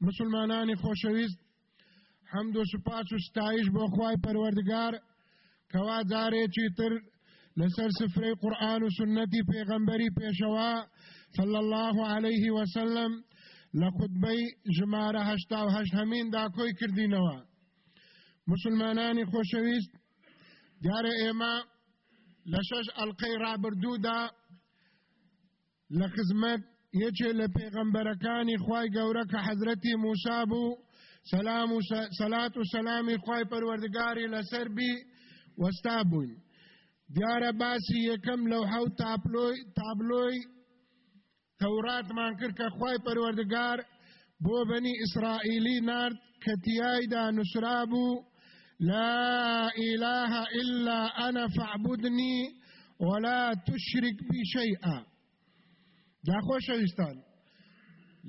مسلمانانی خۆشەویست حەمد و سوپاس و ستایش بۆ خوای پەروەردگار. کەوا جارێکی تر لەسەر سفرەی قورآن و سنەتی پێغەمبەری پێشەوە صلى الله عليه وسلم لە خودبەی ژمارە هەشتا و هەشت هەمیندا کۆی کردینەوە. مسلمانانی خۆشەویست دیارە ئێمە لە شەش ئەلقەی ڕابردوودا لە یەکێ لە پێغەمبەرەکانی خوای گەورە کە حەزرەتی موسا بوو سەلام و سەلات و سەلامی خوای پەروەردگاری لەسەر بی وەستا بووین دیارە باسی یەکەم لەو حەوت تابلۆی تابلۆی تەوراتمان کرد کە خوای پەروەردگار بۆ بەنی ئیسرائیلی نارد کە تیایدا نووسرا بوو لا إله إلا أنا فاعبدني ولا تشرك بي شيئا دا خۆشەویستان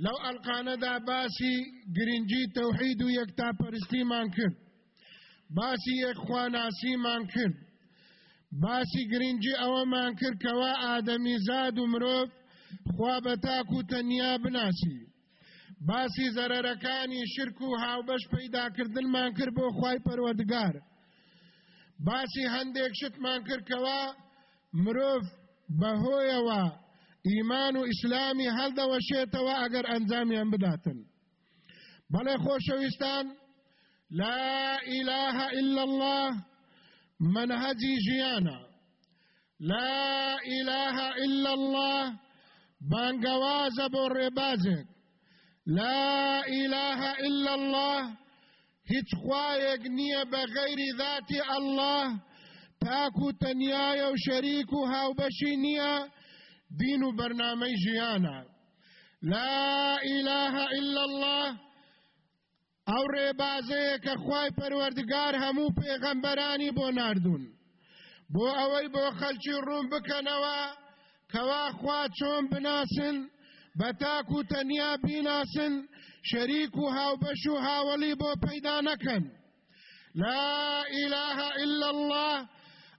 لەو ئەلقانەدا باسی گرنگی تەوحید و یەکتا پەرستیمان کرد. باسی یەکخواناسیمان کرد. باسی گرنگی ئەوەمان کرد کەوا ئادەمی زاد و مرۆڤ خوا بە تاک و تەنیا بناسی. باسی زەرەرەکانی شرک و هاوبەش پەیداکردنمان کرد بۆ خوای پەروەردگار. باسی هەندێک شتمان کردکەوە مرۆڤ بەهۆیەوە ئیمان و ئیسلامی هەڵدەوەشێتەوە ئەگەر ئەنجامیان بداتن؟ بەڵێ خۆشەویستان لا إله إلا الله منهجی ژیانە لا إله إلا الله بانگوازە بۆ ڕێبازێک لا إله إلا الله هیچ خوایەک نییە بە غەیری ذاتی الله. تاک و تەنیایە و شەریک و هاوبەشی نییە دین و بەرنامەی ژیانە. لا إله إلا الله. ئەو ڕێبازەیە کە خوای پەروەردگار هەموو پێغەمبەرانی بۆ ناردوون. بۆ ئەوەی بۆ خەلکی ڕوون بکەنەوە کەوا خوا چۆن بناسن بە تاک و تەنیا بیناسن شەریک و هاوبەش و هاوڵی بۆ پەیدا نەکەن. لا إله إلا الله.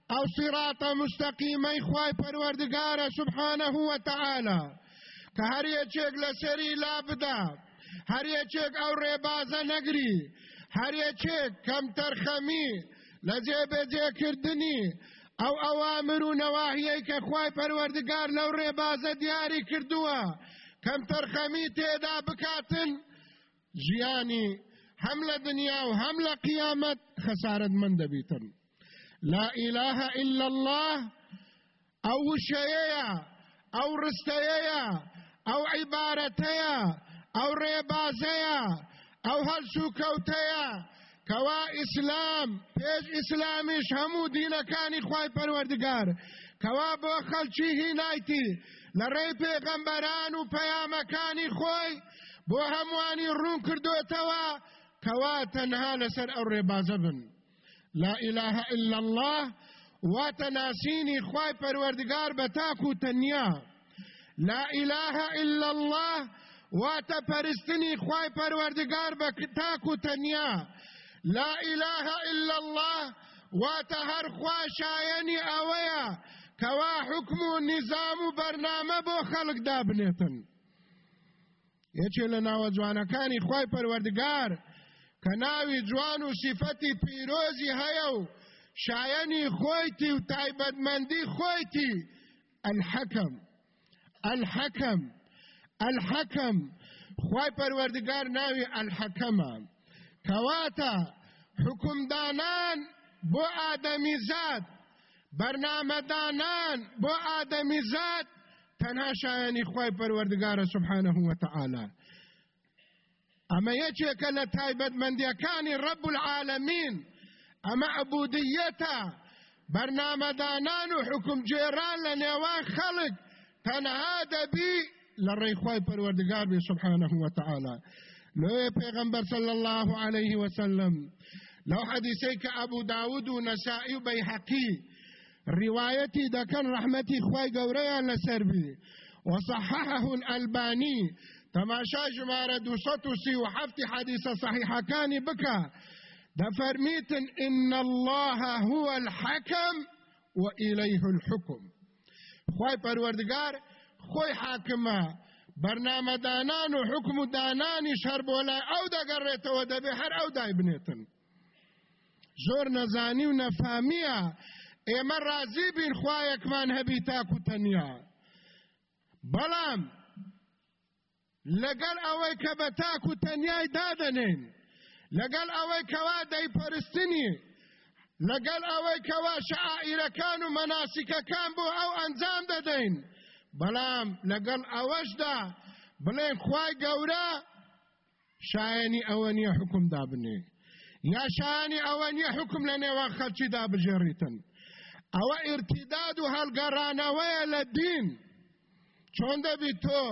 او صراط مستقیمی خواه پروردگار سبحانه و تعالی که هر یچیگ لسری لابده هر یچیگ او ریبازه نگری هر یچیگ کم ترخمی لجه بجه کردنی او اوامر و نواهیه که خواه پروردگار لو ریبازه دیاری کردوه کم ترخمی تیدا بکاتن جیانی هم لدنیا و هم لقیامت خسارت من دبیتن لا إله إلا الله أو شيئا أو رستيا أو عبارتيا أو ريبازيا أو هل سوكوتيا کەوا ئیسلام پێش ئیسلامیش هەموو دینەکانی خی پەروەردگار کەوا بۆ خەلکی هینایتی لە ڕێی پێغەمبەران و پەیامەکانی خۆی بۆ هەمووانی ڕوون کردوێتەوە کەوا تەنها لەسەر ئەو ڕێبازە بن. لا إله إلا الله واتە ناسینی خوای پەروەردگار بە تاک و تەنیا لا إله إلا الله واتە پەرستنی خوای پەروەردگار بە تاک و تەنیا لا إله إلا الله واتە هەر خوا ئەوەیە کەوا حکم و نظام و بەرنامە بۆ خەڵک دابنێتن یەکێ لە ناوە جوانەکانی خی پەروەردگار کە ناوی جوان و سیفەتی پیرۆزی هەیە و شایەنی خۆیتی و تایبەتمەندی خۆیتی الحەکەم الحەکەم الحەکەم خی پەروەردگار ناوی الحەکەمە کەواتە حکومدانان بۆ ئادەمی زاد بەرنامەدانان بۆ ئادەمی زاد تەنها شایانی خی پەروەردگارە سبحانه وتعالى ئەمە یەکێکە لە تایبەتمەندیەکانی ڕب العالمین ئەمە عبودیەتە بەرنامەدانان و حکم جێران لە نێوان خەڵک تەنها دەبی لە ڕێخوای پەروەردگار بێ سبحانه وتعالى. لۆیە پێغەمبەر صلى الله عليه وسلم. لو حديثيك أبو داود ونسائي وبيحقي روايتي دكان رحمتي خواي قوريا لسربي وصححه الألباني تماشا جمارة دوسطو سي وحفتي حديث صحيحة. كان بكا. دفرميت إن الله هو الحكم وإليه الحكم. خواي پروردگار خوي حاكمة. برنامه دانان و حکم دانانی شهر بولا أو دا گرریتو دبی هر أو دای بنیتن زۆر نەزانی و نەفامیە ئێمە ڕازی بین خوایەکمان هەبی تاکو بەڵام لەگەڵ ئەوەی کە بە تاکو تەنیای دادەنێن لەگەڵ ئەوەی کەوا دەیپەرستنی لەگەڵ ئەوەی کەوا شعائیرەکان و مەناسیکەکان بۆ ئەو ئەنجام دەدەین. بەڵام لەگەڵ ئەوەشدا بڵێن خوای گەورە شایەنی ئەوە نییە حکم دابنێ. یا شایەنی ئەوە نییە حکم لە نێوان خەلکی دابژێڕیتن. ئەوە ئرتیداد و هەڵگەڕانەوەیە لە دین. چۆن دەبیت تۆ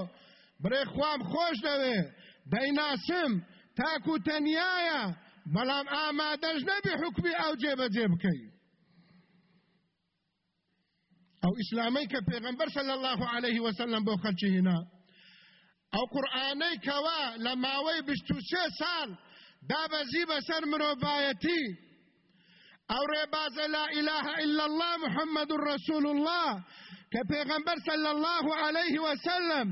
برێ خوام خۆش دەوێ دەیناسم تاکو تەنیایە بەڵام ئامادەش نەبی حکمی ئەو جێبەجێ بکەی ئەو ئیسلامی کە پێغەمبەر صلی الله عليه وسلم بۆ خەلکی هینا ئەو قورئانەی کەوا لە ماوەی 23 ساڵ دابەزی بەسەر مرۆڤایەتی ئەو ڕێبازە لا إله إلا الله محمد رسول الله کە صلی الله عليه وسلم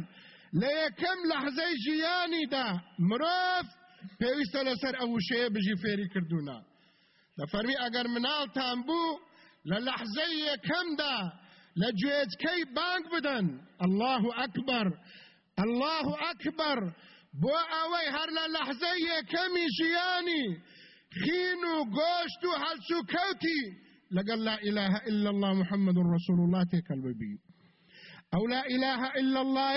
لە یەکەم لەحزەی ژیانیدا مرۆڤ پێویستە لەسەر شەیە بژی فێری کردوونە دەفەرمی ئەگەر مناڵتان بوو لە لەحزەی یەکەمدا لە گوێجکەی بانگ بدەن. الله ئەکبەر الله ئەکبەر. بۆ ئەوەی هەر لە لەحزەی یەکەمی ژیانی خین و گۆشت و هەلچ و لا إله إلا الله محمد رسول الله تێکەل ببی. ئەو لا إلا الله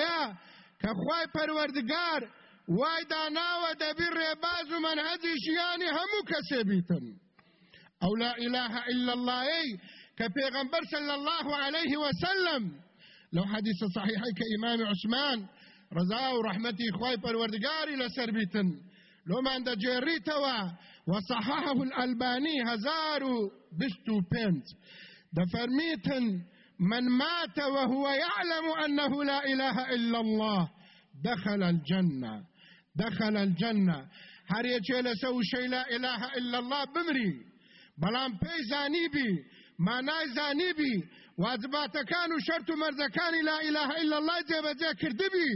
يا كخواي پروردگار وای داناوە دەبی ڕێباز و منهەجی ژیانی هەموو کەسێ بیتن ئەو لا إله إلا الله كبيغمبر صلى الله عليه وسلم لو حديث صحيح كإمام عثمان رضا ورحمتي خواي پروردگاري لسر بيتن لو ما عند جيريتوا وصححه الألباني هزارو بستو بنت دفرميتن من مات وهو يعلم أنه لا إله إلا الله دخل الجنة دخل الجنة. هر يجي لسو شيء لا إله إلا الله بمري بلان بي مانای زانیبی واجباتەکان و شەرت و مەرزەکانی لا إله إلا الله جێبەجێ کردبی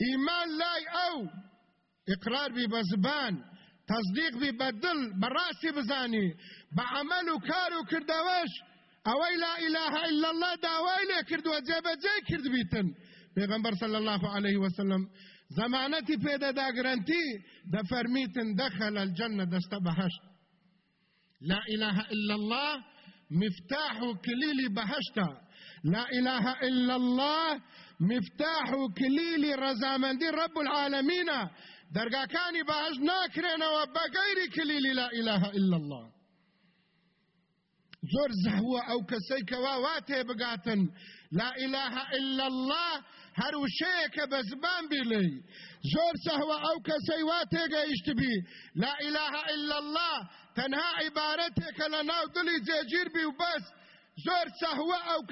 ئیمان لای ئەو ئقرار بی بە زبان تصدیق بی بە دڵ بەڕاستی ئەوەی لا إله إلا الله داوای لێ کردووە جێبەجێ کردبیتن پێغەمبەر صلی الله عليه وسلم زمانەتی پێدەدا گرنتی دەفەرمیتن دەخل الجنة دەستە بەهەشت لا إله إلا الله مفتاح كليل بهشتا. لا إله إلا الله مفتاح كليل رزامندي رب العالمين دەرگاکانی باش ناکرێنەوە بەگەیری کلیلی لا ئیلاها إلا الله. زۆر زەهوە ئەو کەسەی کەوا وا تێبگاتن لا ئیلاها إلا الله هەر وشەیەکە بە زبان بیڵێ زۆر سەهوە ئەو کەسەی وا لا ئیلاها إلا الله تەنها عیبارەتێکە لە ناو دڵی جێگیر بی و بەس. زۆر سەهوە ئەو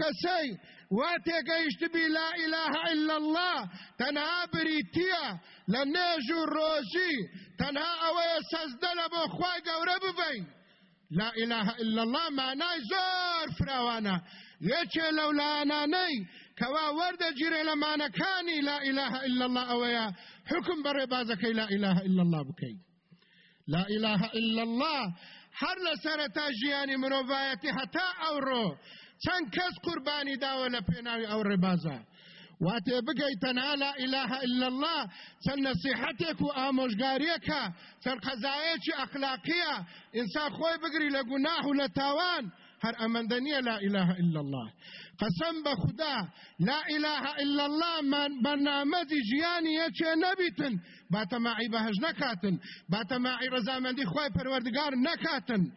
وا تێگەیشتبی لا ئیلاها إلا الله تەنها بریتیە لە نێژ و ڕۆژی. تەنها ئەوەیە سەزدە گەورە ببین لا إله إلا الله معنای زۆر فراوانە یەکێ لەولانانەی کەوا وەردەگیرێ لە مانەکانی لا إله إلا الله حکم بەڕێ بازەکەی لا إله إلا الله بکەی لا إله إلا الله. لە سەرەتا ژیانی مرۆڤایەتی هەتا ئەوڕۆ چەند کەس قوربانی داوە لە پێناوی ئەو واتێ بگەی تەنها لا إله إلا الله. چەند نەسیحەتێک و ئامۆژگاریەکە چەند قەزایەکی ئەخلاقیە ئینسان خۆی بگری لە گوناح و لە تاوان. هر امندنیه لا إله إلا الله. قسم بخدا لا إله إلا الله من برنامج جیانی یچه نبیتن. با تماعی بهج نکاتن. با تماعی رضامندی خواه پروردگار نکاتن.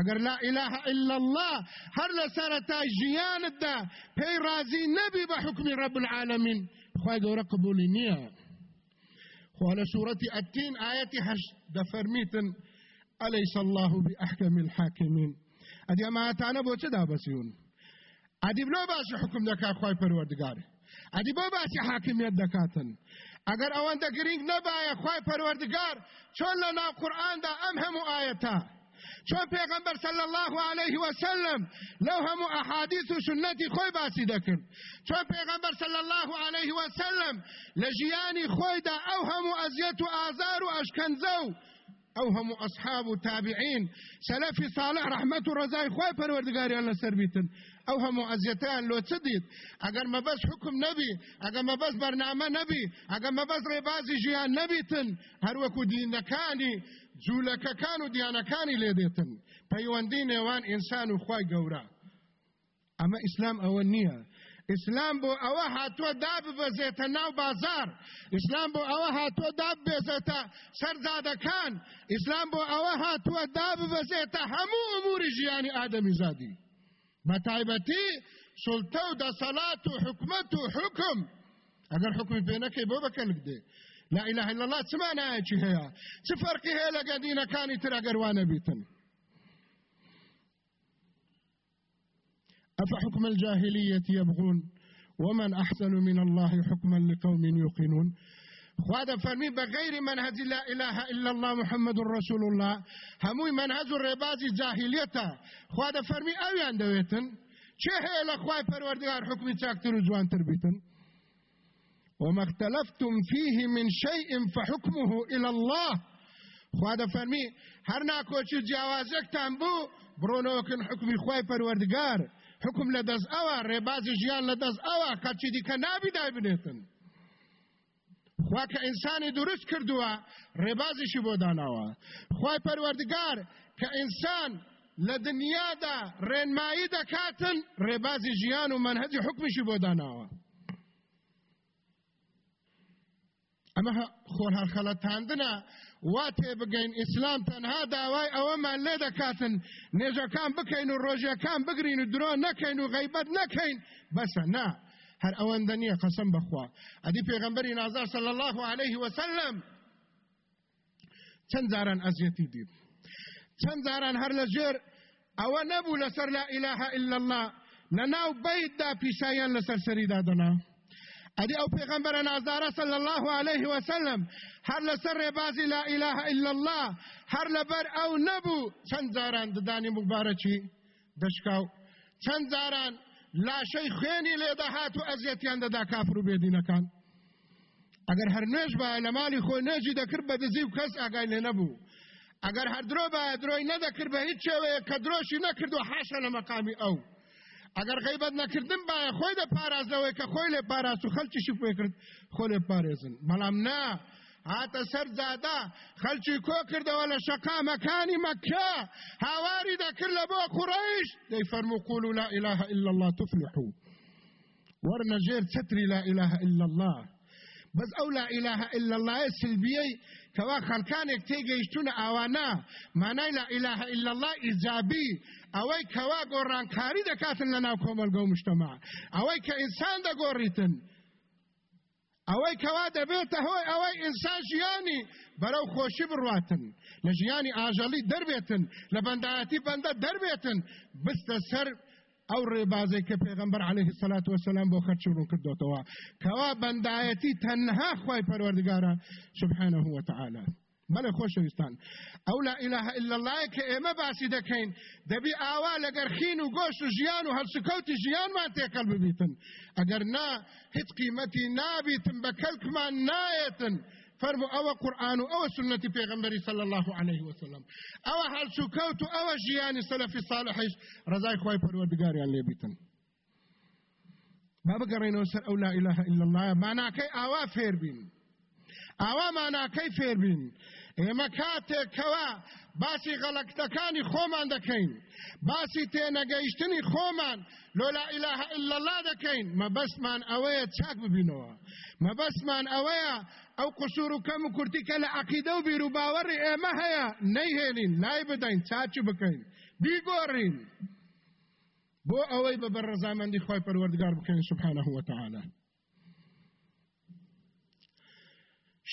اگر لا اله الا الله هر لسرتا جیانت دا پی رازی نبی بحکم رب العالمین. خواه گوره قبولی نیه. خو على سورة التين آية حش دفرميتن أليس الله بأحكم الحاكمين ئەدی ئەماتانە بۆ چه دابەسیون ئەدی بلۆ باش حکم دەکات خی پەروەردگار ئەدی بۆ باسی حاکمیت دەکاتن ئەگەر ئەوەندە گرنگ نەبایە خی پەروەردگار چۆن لە ناو قورآاندا ئەم هەموو چۆن پێغمبەر صلی الله عليه وسلم؟ لو هەموو ئەحادیث و سنەتی خۆی باسی دەکرد چۆن پێغمبەر صلی الله عليه وسلم؟ لە ژیانی خۆیدا ئەو هەموو ئەزیەت و ئازار و ئەشکەنجە و أو هم اصحاب تابعين سلفي صالح رحمة رزاي خوي پروردگاري الله سربيتن أو هم ازيتان لو تديد اگر ما بس حكم نبي اگر ما بس برنامه نبي اگر ما بس ربازي جيان نبيتن هر وكو دينكاني جولك كانوا ديانكاني ليديتن پيوندين وان انسان خوي گورا اما اسلام اونيه اسلام بو اوه هاتو داب بزیتا ناو بازار. اسلام بو اوه هاتو داب بزیتا سرزادکان اسلام بو اوه هاتو داب بزیتا همو امور جیانی آدمی زادی بتایبتی سلطه دا صلاة و حکمت و حکم. اگر حکم بینکی بو بکنک ده لا إله إلا الله. چه معنی چی هيا چه فرقی هيا لگا دینکانی تر اگر وانه بیتن أفحكم الجاهلية يبغون؟ ومن أحسن من الله حكما لقوم يوقنون؟ خواد فرمي بغير منهج لا إله إلا الله محمد رسول الله. هموي منهج الرباز جاهلية خواد فرمي أويان دويتن چه هي لخواي پروردگار حكمي چاكتر وزوان تربيتن وما اختلفتم فيه من شيء فحكمه إلى الله. خواد فرمي هرنا كوچو جاوازك تنبو برونوكن حكم الخواي پروردگار حكم لدز اوا رباز جيان لدز اوا قرچي دي كنابي داي بنيتن خوا که انسان درست کردووە ڕێبازیشی بۆ داناوە. خی پەروەردگار کە ئینسان لە دنیادا ڕێنمایی دەکاتن ڕێبازی ژیان و منهەجی حکمیشی بۆ داناوە. ئەمە خۆر هەرخەڵەتاندنە وا تێبگەین ئیسلام تەنها داوای ئەوەمان لێ دەکاتن نێژەکان بکەین و ڕۆژیەکان بگرین و درۆ نەکەین و غیبەت نەکەین بەسە نا هەر ئەوەندە نییە قەسم بخوا. ئەدی پێغەمبەری نازار صلی الله عليه وسلم. چەند جاران ئەزیەتی دیب چەند جاران هەر لە ژێر ئەوە نەبوو لەسەر لا إلا الله. لەناو بەیتدا پیشایان لەسەر سەریدا دەنا أدي أو پیغمبر نازاره صلی الله علیه وسلم هر لسر بازی لا اله الا الله هر لبر أو نبو. چند زاران ددانی مبارکی؟ دشکاو. چند زاران لا شي خوێنی لێداهات و ئەزیەتیان دەدا کافر و بێدینەکان ئەگەر هەر نوێژ بە لە مالی خۆی نێژی دەکرد بە دزی و کەس ئاگای لێ نەبوو ئەگەر هەر درۆ بە درۆی هیچ شێوەیە کە درۆشی نەکرد و حاشە ئەگەر غیبەت نەکردن باە خۆی دە پارازەوەی کە خۆی لێ پاراست و خەلکیشی پێ کرد خۆ لێ پارێزن. بەڵام نا هاتە سەر زادا خەلکی کۆ کردەوە لە شەقامەکانی مەکە هاواری دەکرد لە بۆ قوڕیش. دەی فەرمو قول لا إله إلا الله تفلحوا. ورنە ژێر چتری لا إله إلا الله. بەس ئەو لا ئیلاها إلا الله سلبیەی کەوا خەڵکانێک تێگەیشتونە ئاوانە مانای لا ئیلاها إلا الله ئیجابی. ئەوەی کەوا گۆڕانکاری دەکاتن لە ناو کۆمەلگە و مشتەما. ئەوەی کە ئینسان دەگۆڕیتن. ئەوەی کەوا دەبێتە هۆی ئەوەی ئینسان ژیانی بەرەو خۆشی بڕاتن لە ژیانی ئاژەڵی دەربێتن. لە بەندایەتی بەندە دەربێتن. بستە سەر ئەو ڕێبازەی کە پێغمبەر عليه الصلاة والسلام بۆ خەرچون کردوتەوە کەوا بەندایەتی تەنها خوای پەروەردگارە سبحانه وتعالى بەڵێ خۆشەویستان ئەو لا إله إلا الله کە ئێمە باسی دەکەین دەبی ئاوا لەگەر خین و گۆشت و ژیان و هەڵسکەوتی ژیانمان تێکەڵ ببیتن ئەگەر نا هیچ قیمەتی نابیتن بە کەلکمان نایەتن فرمو أو قرآن أو سنة پیغمبری صلى الله عليه وسلم. أو حال سکوت أو جیان سلف صالحش رضای خوای پروردگاریان لیبیتن ما بقرینو سر أو لا إله إلا الله. معنا کی آوا فیر بین آوا معنا کی فیر بین ئێمە کاتێک کەوا باسی غەڵکتەکانی خۆمان دەکەین باسی تێنەگەیشتنی خۆمان لۆلا ئیلاها إلا الله دەکەین مەبەستمان ئەوەیە چاک ببینەوە مەبەستمان ئەوەیە ئەو قسوور و کەم و کورتی کە لە عقیدە و بیر و باوەڕی ئێمە هەیە نەیهێنین لای بدەین چاچی بکەین بیگۆڕین بۆ ئەوەی بە بەڕەزامەندی خۆی پەروەردگار سبحانه وتعالى.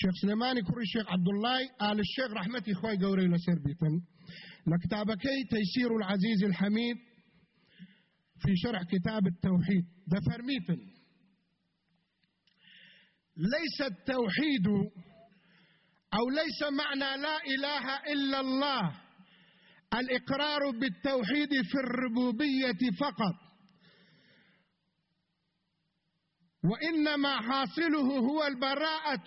شيخ سليماني كوري شيخ عبد الله آل الشيخ رحمتي خوي قوري لسير بيتن. لكتابكي تيسير العزيز الحميد في شرح كتاب التوحيد. ده فرميتن. ليس التوحيد أو ليس معنى لا إله إلا الله الإقرار بالتوحيد في الربوبية فقط. وإنما حاصله هو البراءة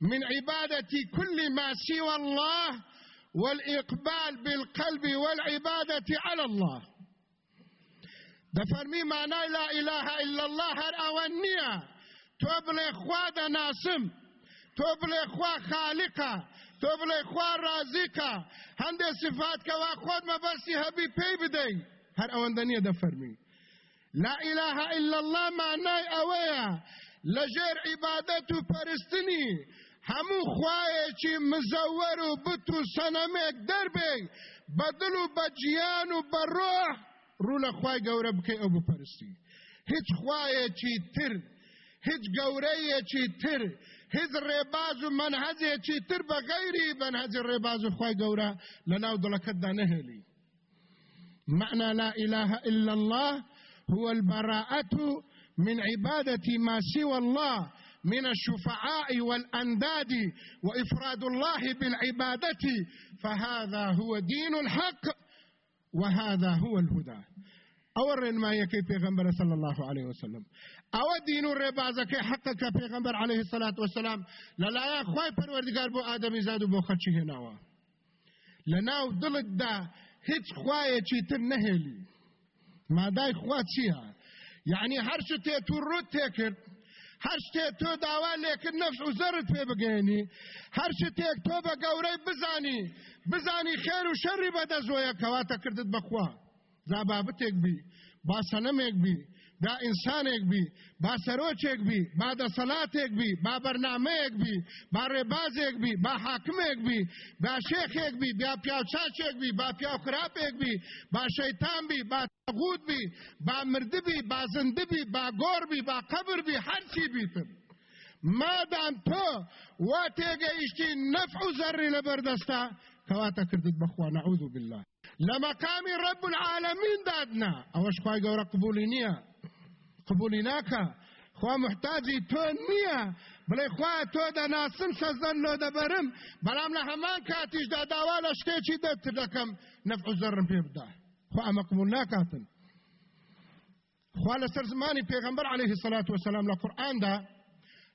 من عبادة كل ما سوى الله والإقبال بالقلب والعبادة على الله. دفرمي معنى لا إله إلا الله هر تۆ بڵێ خوا دەناسم تۆ بڵێ خوا خاالقا تۆ بڵێ خوا ڕازیکە هەندێک سفاتکەوا خۆت مەبەرسی هەبی پێی بدەی. هەر ئەوەندە نییە دەفەرمی لا إله إلا الله معناي أويا لجير عبادة وبرستني همو خوایەکی مزەوەر و بت و سەنەمێک دەربێ بەدل و بەجییان و بەڕۆح ڕوو لە خوای گەورە بکەی ئەو بپەرستی. هیچ خوایەکی تر هیچ گەورەیەکی تر هیچ ڕێباز و منهەجێکی تر بە غەیری بەنهەجی ڕێباز و خوای گەورە لە ناو دڵەکەتدا نەهێلی. معنى لا إله إلا الله هو البراءة من عبادة ما سوى الله من الشفعاء والأنداد وإفراد الله بالعبادة فهذا هو دين الحق وهذا هو الهدى. أورن ما يكي پیغمبر صلى الله عليه وسلم. او دین و ربازکه حق که پیغمبر علیه الصلاة والسلام للایا خواه پروردگار بو آدمی زاد و بو خچی هنوا لناو دلت دا هیچ خواه چی تر نهلی مادای خواه چی ها یعنی هر شتی تو رود تکر هر شتی تو داوا لیکن نفس و زرد پی بگینی هر شتی تو بگوری بزانی بزانی خیر و شری بدزویا کواتا کردت بخواه زابابتک بی باسنمک بی. با ئینسانێک بی با سەرۆچێک بی با دەسەڵاتێک بی با بەرنمەیەک بی با ڕێبازێک بی با حاکمێک بی با شێخێک بی با پیاوچاچێک بی با پیاوخراپێک بی با شەیتان بی با تەغوت بی با مردبی با زندبی با گۆر بی با قبر بی هەرچی بیتر مادام تۆ وا تێگەیشتی نەفع و زەڕی لەبەردەستا کەواتە کردت بەخوا نەعوذ بالله لمقام رب العالمين دادنا اوش خوای گەورە قبولی نییە قبولی ناکە خوا محتاجی تۆ نییە. بڵێ خوا تۆ دەناسم سەزدەن لۆ دەبەرم. بەڵام لە هەمان کاتیشدا داوا لە شتێکی دەتر دەکەم. نەفع زەرم پێ بدا خوا ئەمە قبول ناکاتن. خوا لەسەر زمانی پێغەمبەر عليه الصلاة والسلام قورئاندا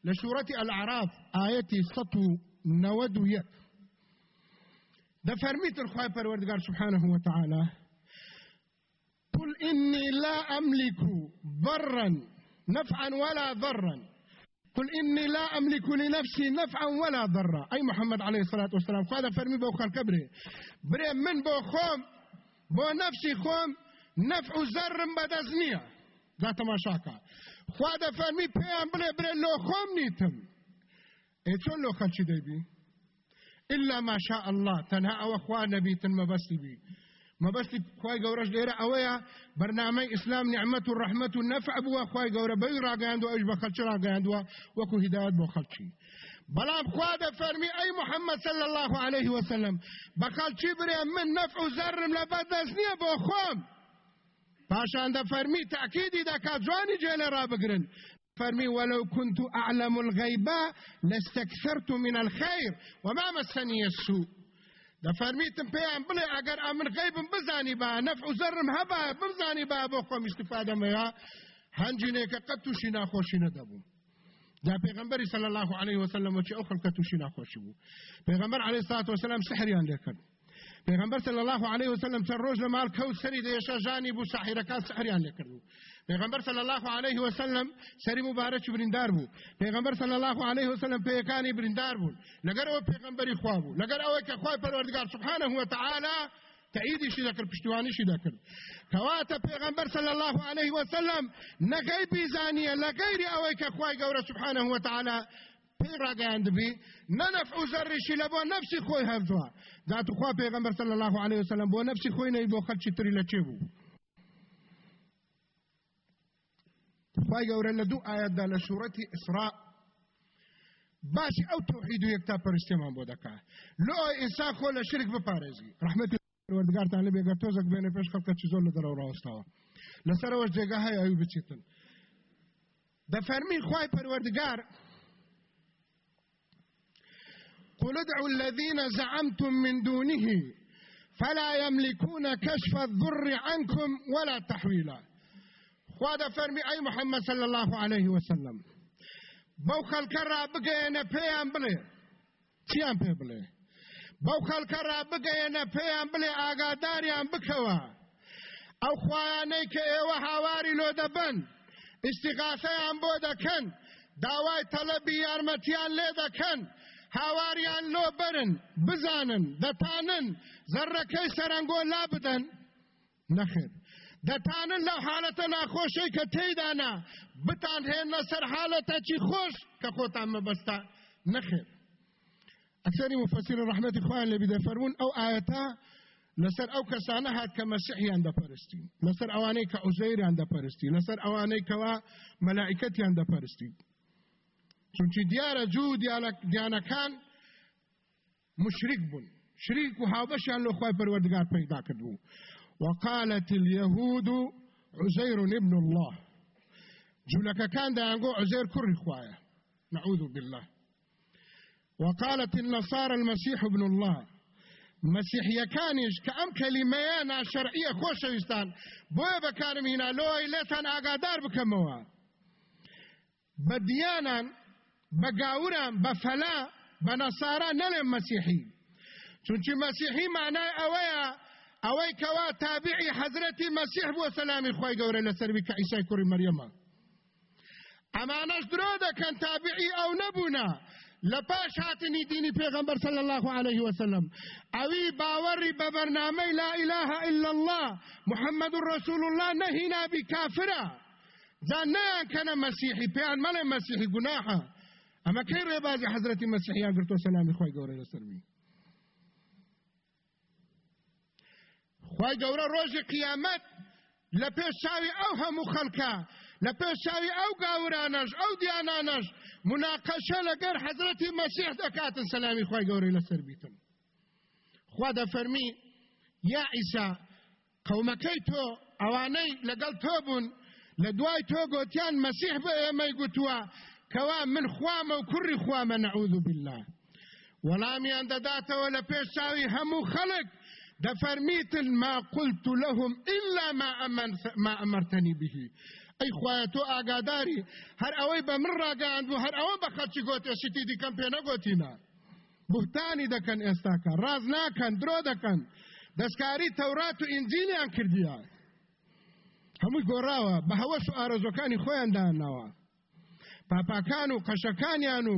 لە سوورەتی الأعراف ئاەتی سەد و نەوەد و یەک. دەفەرمیت خوای پەروەردگار سبحانه وتعالى قل إني لا أملك ضرا نفعا ولا ضرا. قل إني لا أملك لنفسي نفعا ولا ضرا. أي محمد عليه الصلاة والسلام هذا فرمي بو خالكبري بري من بو خوم بو نفسي خوم نفع زر بدزنية ذات ما شاكا. هذا فرمي بيان بلي بري لو خوم نيتم. ئێ چۆن لۆ خەلکی دەیبی إلا ما شاء الله ئەوە خوا نەبیتن مەبەستی بی مەبەستی خی گەورەش لێرە ئەوەیە بەرنامەی ئیسلام نعممەت و ڕحمەت و نەفع بووە خی گەورە بەوی ڕاگەاندوە ئەوش بە خەلکی ڕاگەاندووە وەکو هدایت بۆ خەلکی بەڵام خوا دەفەرمی ئەی محەممەد صلى الله عليه وسلم بە خەلکی برێ من نەفع و زەرم لە بەدەست نییە بۆ خۆم پاشان دەفەرمی تأکیدی دەکات جوانی جێلە ڕابگرن فرمي ولو كنت أعلم الغيب لاستكثرت من الخير وما مسني السوء. دا فرمیتم پیان بڵێ ئەگەر ئەمن غیبم بزانی با نەفع و زەرم هەبا بزانی با بۆ خۆم استفادەمەیە هەنجینێکە قەت تووشی ناخۆشی نەدەبوو دا پێغمبەری صلی الله عليه وسلم وچی ئەو خەڵکە تووشی ناخۆشی بوو پێغمبەر عليه الصلاة والسلام سحریان لێکرد پێغمبەر صلی الله عليه وسلم چەند ڕۆژ لە ماڵ کەوت سەری دێشە ژانی بوو ساحیرەکان سحریان لێکرد پیغمبر صلی الله علیه وسلم سری مبارک بریندار بو. پیغمبر صلی الله علیه وسلم پیکانی بریندار بو. لګر أو پیغمبري خوا بو. لګر أو که خوا پروردگار سبحانه و تعالی تأييدي شي ذكر پشتواني شي ذكر كواتا پیغمبر صلى الله عليه وسلم نغيبي زانية لغير اويك اخواي قورة سبحانه وتعالى پیغاگاند بی ننفع زرشی لبو نفسی خوی هفزوا ذات خوا پیغمبر صلی الله علیه وسلم بو نفسی خوی نه بو خلچ تری لچه بو. خی گەورە لە دوو ئاەتدا لە سوورەتی ئیسرا باسی ئەو تۆحید و یەکتا پەرستێمان بۆ دەکات لۆ ئینسان خۆ لە شرک بپارێزی ڕحمەتی وەردگارتان لە بێگە تۆزەک بێنە پێش خەڵکە چ زۆر لە دەرەوە ڕاوەستاوە لەسەرەوە جێگە هەیە ئەوی بچیتن دەفەرمی خوای پەروەردگار قل ادعوا الذين زعمتم من دونه فلا يملكون كشف الضر عنكم ولا تحويلا. خوا دەفەرمی ئەی محەممەد صلى الله عليه وسلم. بەو خەڵکە ڕابگەیەنە پێیان بڵێ چیان پێ بڵێ بەو خەڵکە ڕابگەیەنە پێیان بڵێ ئاگاداریان بکەوە ئەو خوایانەی کە ئێوە هاواری لۆ دەبن ئیسیغاسەیان بۆ دەکەن داوای تەلەبی یارمەتیان لێ دەکەن هاواریان لۆ برن بزانن دەتانن زەرەکەی سەرنگۆ لا بدەن نەخێت دەتانن لەو حالەتە ناخۆشەی کە تێدانا بتان هێنە سەر حالەتەکی خۆش کە خۆتان مەبەستا نەخێت ئەکسەری مفەسیر ڕحمەتی خوایان لێبی دەفەرمون ئەو ئاەتە لەسەر ئەو کەسانە هات کە مەسیحیان دەپەرستی لەسەر ئەوانەی کە عوزەیریان دەپەرستی لەسەر ئەوانەی کەوا مەلائکەتیان دەپەرستی چونکی دیارە جوو دیانەکان مشریک بوون شریک و هاوبەشیان لە خۆی پەروەردگار پەیدا کردبوو وقالت اليهود عزير ابن الله. جولك كان دانقو عزير كر خوايا نعوذ بالله. وقالت النصارى المسيح ابن الله. مسيح يكانيش كأم كلميانا شرعية خوشويستان بويا بكارم هنا لوي ليتان آقادار بكموا. بديانا بقاورا بفلا بنصارى نلم مسيحي. چونچ مسيحي معناه اويا ئەوەی کەوا تابعی حەزرەتی مەسیح بۆ سەلامی خۆی گەورە لەسەروی کە ئیسای کوڕی مەریەمە ئەمانەش درۆ دەکەن تابعی ئەو نەبوونا لە پاش هاتنی دینی پێغەمبەر صلی الله عليه وسلم. ئەوی باوەڕی بە بەرنامەی لا إله إلا الله محمد رسول الله نهینا بی کافرە جان نیان کەنە مەسیحی پێیان مەڵێ مەسیحی گوناحە ئەمە کەی ڕێبازی حەزرەتی مەسیحیان گرتۆ سەلامی خۆی گەورە لەسەروی خی گەورە ڕۆژی قیامەت لە پێش چاوی ئەو هەموو خەڵکە لە پێش چاوی ئەو گاورانەش ئەو دیانانەش مناقەشە لەگەر حەزرەتی مەسیح دەکاتن سەلامی خی گەورەی لەسەر بیتن. خوا دەفەرمی یا ئیسا قەومەکەی تۆ ئەوانەی لەگەڵ تۆ بوون لە دوای تۆ گوتیان مەسیح بە ئێمەی گوتووە کەوا من خوامە و کوڕی خوامە نەعوذ بالله وەڵامیان دەداتەوە لە پێش چاوی هەموو خەڵک دفرميت ما قلت لهم إلا ما, أمن ما أمرتني به. أي خواتو آقاداري هر أوي بمر راقاند هر أوي بخدش قوتي شتي دي كم بينا قوتينا بهتاني دكن استاكا راز ناكن درو دكن دسكاري تورات و انجيلي ان كرديا همو گۆڕاوە بە هەوەش و ئارەزۆکانی خۆیان داناوە پاپاکان و قەشەکانیان و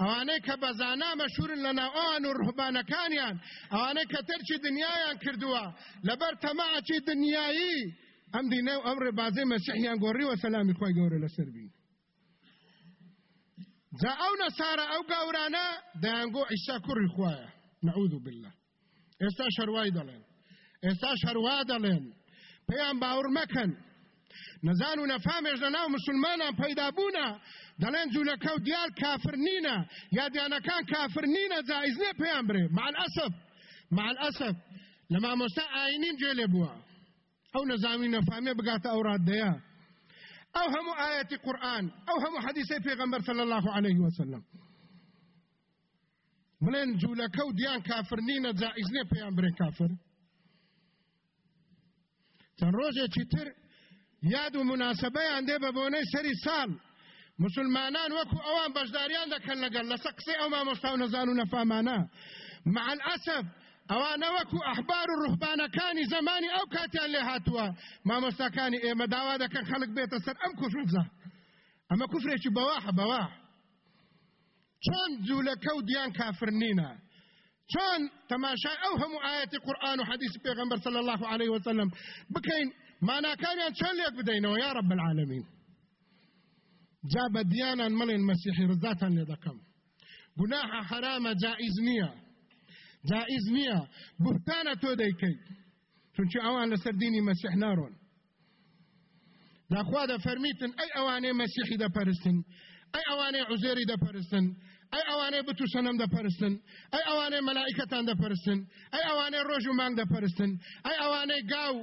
ئەوانەی کە بەزانا مەشورن لە ناوان و ڕوبانەکانیان ئەوانەی کە تەرچی دنیایان کردووە لەبەر تەماعی دنیایی ئەم دینە و ئەم ڕێبازەی مەسیحیان گۆڕیوە سەلامی خۆی گەورە لەسەر بین جا ئەو نەسارە ئەو گاورانە دەیانگۆ ئیسا کوڕی خوایە نعوذ بالله ئێستا شەروای دەڵێن ئێستا شەروا دەڵێن پێیان باور مەکەن نەزان و نەفامێش مسلمانان پەیدا بوونە دەڵێن جوولەکە و دیار کافر نینە یا دیانەکان کافر نینە جایز نێ پێیان برێ مع الأسف لە مامۆستا ئاینین جێ لێ بووە ئەو نەزاوی نەفامێ بگاتە ئەو ڕادەیە ئەو هەموو ئاەتی قورآن ئەو هەموو حەدیثەی پێغەمبەر صلی الله عليه وسلم. بڵێن جوولەکە و دیان کافر نینە جائز نێ پێیان برێ کافر چەند ڕۆژێکی تر یاد و مناسبەیان دێ بە بۆنەی سەری ساڵ مسلمانان وەکو ئەوان بەشداریان دەکەن لەگەڵ لەسە قسەی ئەو مامۆستا و نەزان و مع الأسف ئەوانە وەکو ئەحبار و ڕوحبانەکانی زمانی ئەو کاتیان لێ هاتووە. مامۆستاکانی ئێمە داوا دەکەن خەڵک بێتە سەر ئەم کوفرزە ئەمە کوفرێکی بەواحە بەواح. چۆن جوولەکە و دیان کافر نینە؟ چۆن تەماشای ئەو هەموو ئاەتی قورآن و حەدیث پێغەمبەر الله عليه وسلم بکەین؟ ماناکانیان چۆن لێک بدەینەوە؟ یا رب العالمین. جا بە دیانان مەڵێن مەسیحی ڕزاتان لێ دەکەم گوناحە حرامە جائز نییە جائز نییە بوتانە تۆ دەیکەیت چونچە ئەوان لەسەر دینی مەسیح ناڕۆن داخوا دەفەرمیتن ئەی ئەوانەی مەسیحی دەپەرستن ئەی ئەوانەی عوزێری دەپەرستن ئەی ئەوانەی بت و سەنەم دەپەرستن. ئەی ئەوانەی مەلائکەتان دەپەرستن. ئەی ئەوانەی ڕۆژ و مانگ دەپەرستن. ئەی ئەوانەی گاو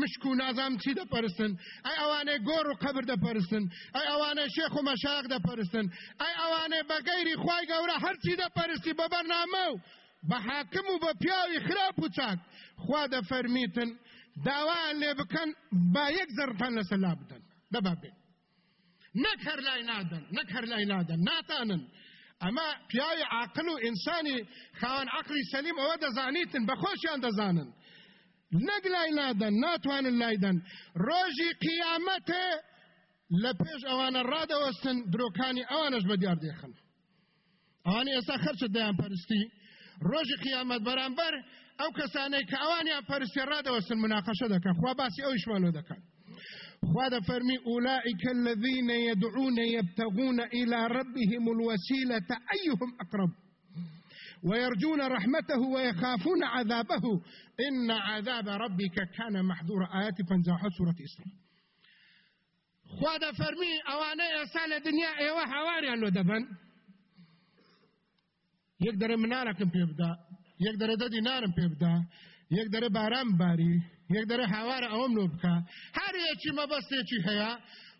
مشک و نازام چی دەپەرستن. ئەی ئەوانەی گۆڕ و قەبر دەپەرستن. ئەی ئەوانەی شێخ و مەشاق دەپەرستن. ئەی ئەوانەی بەگەیری خوای گەورە هەرچی دەپەرستی بە بەرنامە و بە حاکم و بە پیاوی خراپ و چاک. خوا دەفەرمیتن. داوایان لێ بکەن با یەک زەرتان لەسەر لا بدەن. دەبا بێ نەک هەر لای نادەن نەک هەر لای نادەن. ناتانن. اما پیای عقل و انسانی خان عقلی سلیم او دزانیتن بخوشیان دزانن نگ لای لادن ناتوانن لایدن روژی قیامت لپیش اوان راد وستن دروکانی اوانش بدیار دیخن اوانی اصلا خرچ دیان پرستی روژی قیامت برانبر او کسانی که اوانیان پرستی راد وستن مناقشه دکن خواه باسی اویشوانو دکن خوا فرمي أولئك الذين يدعون يبتغون إلى ربهم الوسيلة أيهم أقرب؟ ويرجون رحمته ويخافون عذابه. إن عذاب ربك كان محذور آيات فانزاحة سورة إسراء. خوا فرمي أوانا إسالة دنيا إيوه حواري أنه دبن. يقدر مناركم بيبدا. يقدر ددي نارم بيبدا. يقدر بارام یەکدەرە هاوارە ئەوم لۆ بکە هەر یەکی مەبەستێکی هەیە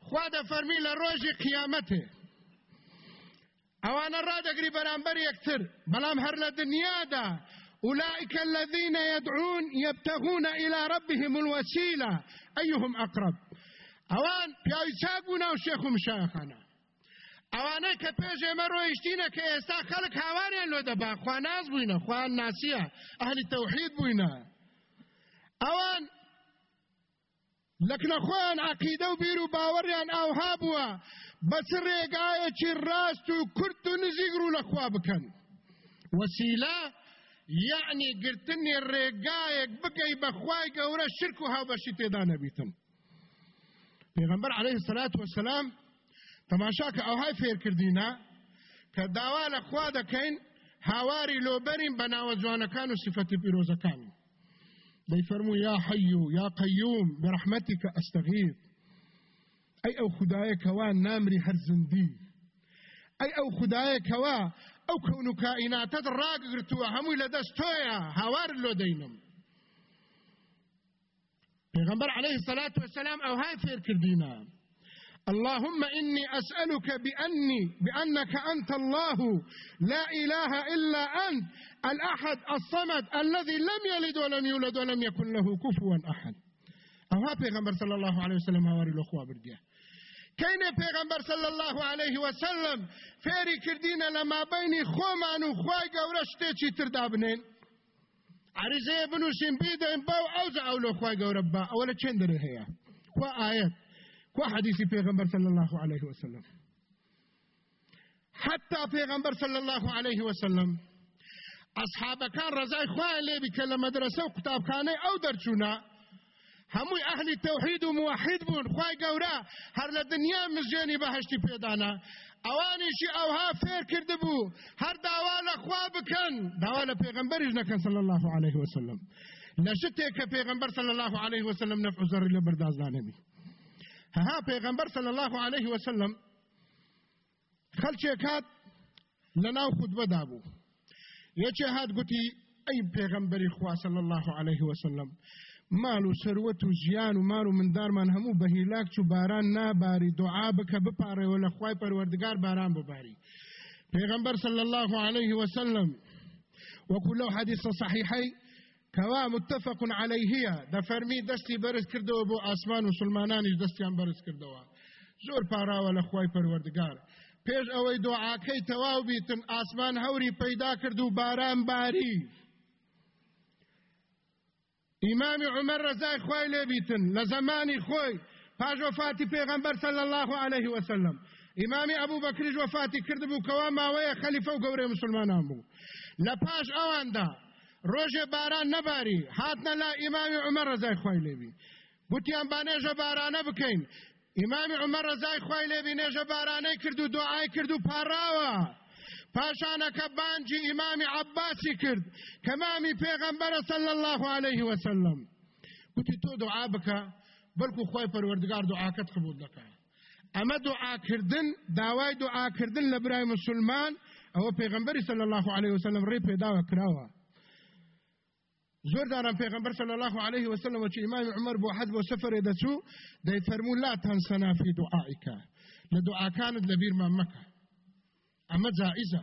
خوا دەفەرمی لە ڕۆژی قیامەتێ ئەوانە ڕادەگری بەرامبەر یەکتر بەڵام هەر لە دنیادا أولئك الذين يدعون يبتغون إلى ربهم الوسيلة أيهم أقرب. ئەوان پیاوی چاکبوونا و شێخ و مشایخانە ئەوانەی کە پێش ئێمە ڕۆیشتینە کە ئێستا خەڵک هاواریان لۆ دەبا خوا ناز بووینە خوان ناسیە ئەهلی تەوحید بووینە ئەوان لەکنە خۆیان عقیدە و بیر و باوەڕیان ئاوها بووە بەچ ڕێگایەکی ڕاست و کورت و نزیگڕ و لەخوا بکەن. وەسیلە یعنی گرتنی ڕێگایەک بگەی بەخوای گەورە شرک و هاوبەشی تێدا نەبیتن پێغمبەر عليه الصلاة والسلام تەماشاکە ئەوهای فێرکردینە کە داوا لە خوا دەکەین هاواری لۆبەرین بە ناوە جوانەکان و سفەتی پیرۆزەکانی. دەیفەرمو یا حي یا قەیوم برحمتك ئەستەغیر ئەی ئەو خدایەکەوا نامری هەر زندی ئەی ئەو خدایەکەوا ئەو کەون و کائیناتەت ڕاگرتووە هەمووی لە دەست تۆیە هاوار لۆ دەینم پێغەمبەر عليه الصلاة والسلام ئەو های فێر کردینە اللهم إني أسألك بأني بأنك أنت الله لا إله إلا أنت الأحد الصمد الذي لم يلد ولم يولد ولم يكن له كفوا أحد. أو پیغمبر صلى الله عليه وسلم هواري الأخوة برديه كين پیغمبر صلى الله عليه وسلم فيري كردين لما بين خومان وخواي قورش تيچي تردابنين عريزه بنوشين بيدين باو اوزع اولو خواي قوربا اولا چندره هيا خوا آيات وحديث پیغمبر صلى الله عليه وسلم. حتى پیغمبر صلى الله عليه وسلم. أصحاب كان رزاي خواه اللي بك لمدرسة وكتاب كان أو درچونا هەمووی ئەهلی تەوحید و موحید بوون خی گەورە هەر لە دنیا مزجێنی بەهشتی پێدانا. ئەوانیشی ئەوها فێر کرد بوو هەر داوا لە خوا بکەن. داوا لە پێغمبەریش نەکەن صلی الله عليه وسلم. لە شتێک کە پێغمبەر صلی الله عليه وسلم نەفع زەڕی لە بەردازدانەبی. ها پێغمبەر صلی الله عليه وسلم خەلچێک هات لە ناو خودبەدا بوو یەکێ هات گوتی ئەی پێغمبەری خوا صلی الله عليه وسلم. مال و سەروەت و ژیان و مار و مندارمان هەموو بە هیلاک چ و باران ناباری. دوعا بکە بپارڕێەوە لە خوای پەروەردگار باران بباری. پێغمبەر صلی الله عليه وسلم وەکو لەو حەدیثە صحیحەی کەوا متفق عليهەیە دەفەرمی دەستی بەرز کردەوە بۆ ئاسمان و سلمانانیش دەستیان بەرز کردەوە زۆر پاراوە لە خوای پەروەردگار پێش ئەوەی دوعاکەی تەواو بیتن ئاسمان هەوری پەیدا کرد باران باری. ئیمامی عمر ڕزای خوای لێبیتن لە زمانی خۆی پاش وفاتی پێغەمبەر صلی الله عليه وسلم. ئیمامی ئەبوو بەکریش وفاتی کرد بوو کەوا ماوەیە خەلیفە و گەورەی مسلمانان بوو لە پاش ئەواندا ڕۆژێ باران نەباری هاتنە لا ئیمامی عمر ڕزای خوای لێبی. گوتیان بانێژە بارانە بکەین ئیمامی عمر ڕزای خوای لێبی نێژە بارانەی کرد و دوعای کرد و پاڕاوە پاشانەکە بانجی ئیمامی عباسی کرد کەمامی پێغەمبەرە صلی الله عليه وسلم گوتی تۆ دوعا بکە بەڵکو خۆی پەروەردگار دوعاکەت قبول دەکە ئەمە دوعاکردن داوای دوعاکردن لە برای مسلمان ئەوە پێغەمبەری صلی الله عليه وسلم ڕێ پێداوە کراوە. زۆر دارم پێغمبەر صلی الله عليه وسلم وچی امام عمر بۆ حد بۆ سفرێ دەچوو دەیفەرموو لا تنسنا في دعائك لە دوعاکانت لەبیرمان مەکە ئەمە جائزە